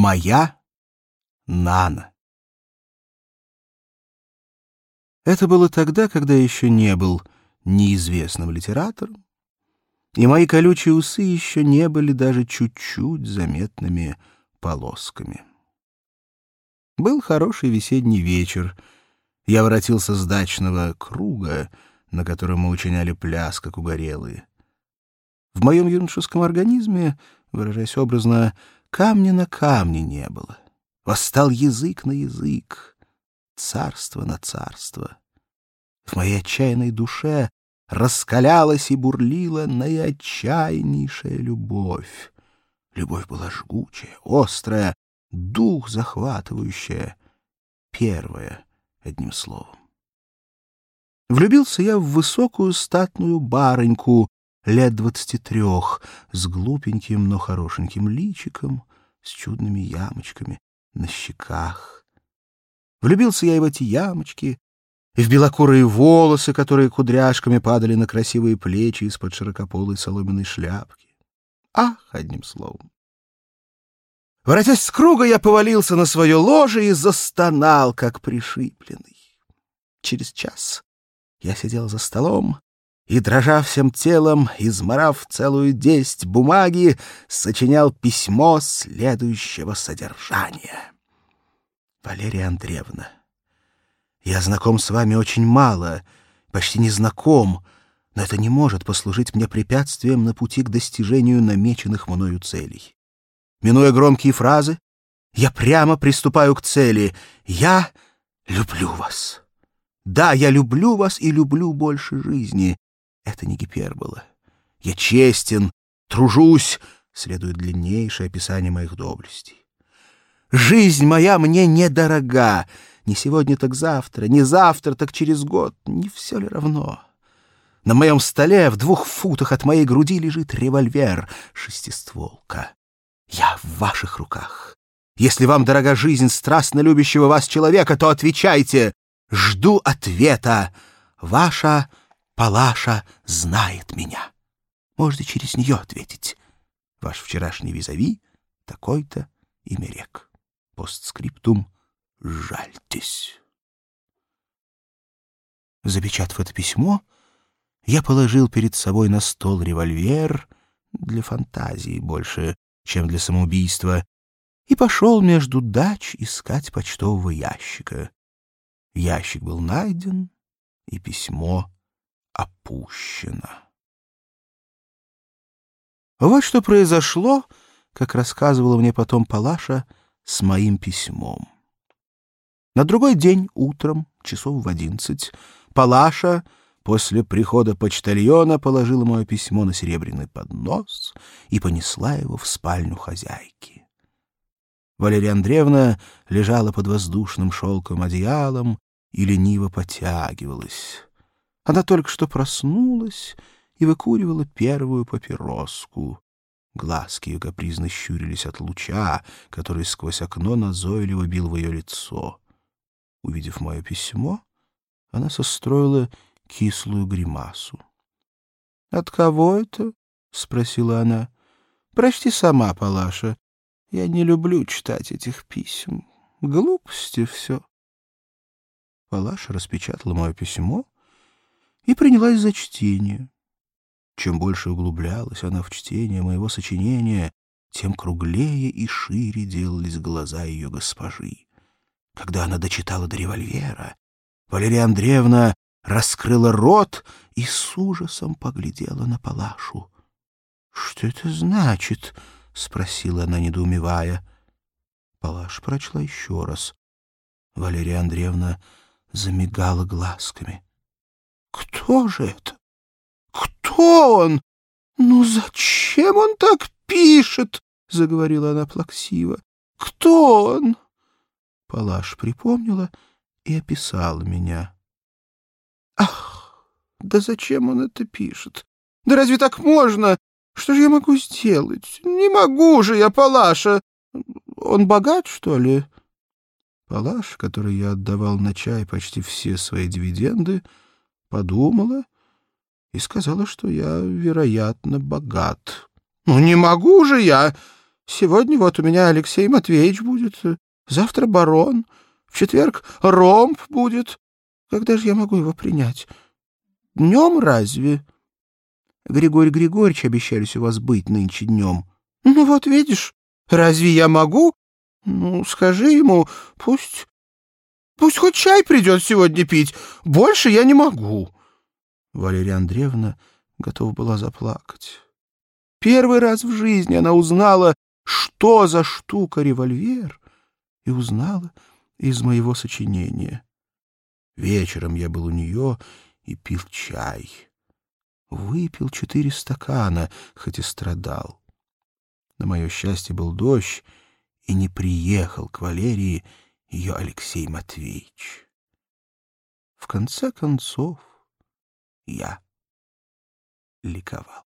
Моя Нана. Это было тогда, когда я еще не был неизвестным литератором, и мои колючие усы еще не были даже чуть-чуть заметными полосками. Был хороший весенний вечер. Я воротился с дачного круга, на котором мы учиняли пляс, как угорелые. В моем юношеском организме, выражаясь образно, камня на камне не было. Восстал язык на язык, царство на царство. В моей отчаянной душе раскалялась и бурлила наиотчаяннейшая любовь. Любовь была жгучая, острая, дух захватывающая, первая, одним словом. Влюбился я в высокую статную барыньку лет двадцати трех, с глупеньким, но хорошеньким личиком, с чудными ямочками на щеках. Влюбился я и в эти ямочки, и в белокурые волосы, которые кудряшками падали на красивые плечи из-под широкополой соломенной шляпки. Ах, одним словом. Воротясь с круга, я повалился на свое ложе и застонал, как пришибленный. Через час я сидел за столом и, дрожа всем телом, изморав целую десять бумаги, сочинял письмо следующего содержания. Валерия Андреевна, я знаком с вами очень мало, почти не знаком, но это не может послужить мне препятствием на пути к достижению намеченных мною целей. Минуя громкие фразы, я прямо приступаю к цели. Я люблю вас. Да, я люблю вас и люблю больше жизни. Это не гипербола. Я честен, тружусь, следует длиннейшее описание моих доблестей. Жизнь моя мне недорога, не сегодня, так завтра, не завтра, так через год. Не все ли равно? На моем столе в двух футах от моей груди лежит револьвер, шестистволка. Я в ваших руках. Если вам дорога жизнь страстно любящего вас человека, то отвечайте. Жду ответа. Ваша Палаша знает меня. Можете через нее ответить. Ваш вчерашний визави такой-то имя рек. Постскриптум — жальтесь. Запечатав это письмо, я положил перед собой на стол револьвер для фантазии больше, чем для самоубийства, и пошел между дач искать почтового ящика. Ящик был найден, и письмо опущено. Вот что произошло, как рассказывала мне потом Палаша, с моим письмом. На другой день утром, часов в одиннадцать, Палаша после прихода почтальона положила мое письмо на серебряный поднос и понесла его в спальню хозяйки. Валерия Андреевна лежала под воздушным шелковым одеялом и лениво потягивалась. Она только что проснулась и выкуривала первую папироску. Глазки ее капризно щурились от луча, который сквозь окно назойливо бил в ее лицо. Увидев мое письмо, она состроила кислую гримасу. — От кого это? — спросила она. — Прочти сама, Палаша. Я не люблю читать этих писем. Глупости все. Палаша распечатала мое письмо и принялась за чтение. Чем больше углублялась она в чтение моего сочинения, тем круглее и шире делались глаза ее госпожи. Когда она дочитала до револьвера, Валерия Андреевна раскрыла рот и с ужасом поглядела на Палашу. — Что это значит? — спросила она, недоумевая. Палаш прочла еще раз. Валерия Андреевна замигала глазками. — Кто же это? Кто он? Ну зачем он так пишет? — заговорила она плаксиво. — Кто он? — Палаш припомнила и описала меня. «Ах, да зачем он это пишет? Да разве так можно? Что же я могу сделать? Не могу же я, Палаша! Он богат, что ли?» Палаш, который я отдавал на чай почти все свои дивиденды, подумала и сказала, что я, вероятно, богат. «Ну, не могу же я! Сегодня вот у меня Алексей Матвеевич будет, завтра барон, в четверг ромб будет. Когда же я могу его принять? Днем разве? Григорий Григорьевич обещались у вас быть нынче днем. Ну вот видишь, разве я могу? Ну, скажи ему, пусть... Пусть хоть чай придет сегодня пить. Больше я не могу. Валерия Андреевна готова была заплакать. Первый раз в жизни она узнала, что за штука револьвер, и узнала из моего сочинения. Вечером я был у нее и пил чай. Выпил четыре стакана, хоть и страдал. На мое счастье был дождь, и не приехал к Валерии ее Алексей Матвеевич. В конце концов, я ликовал.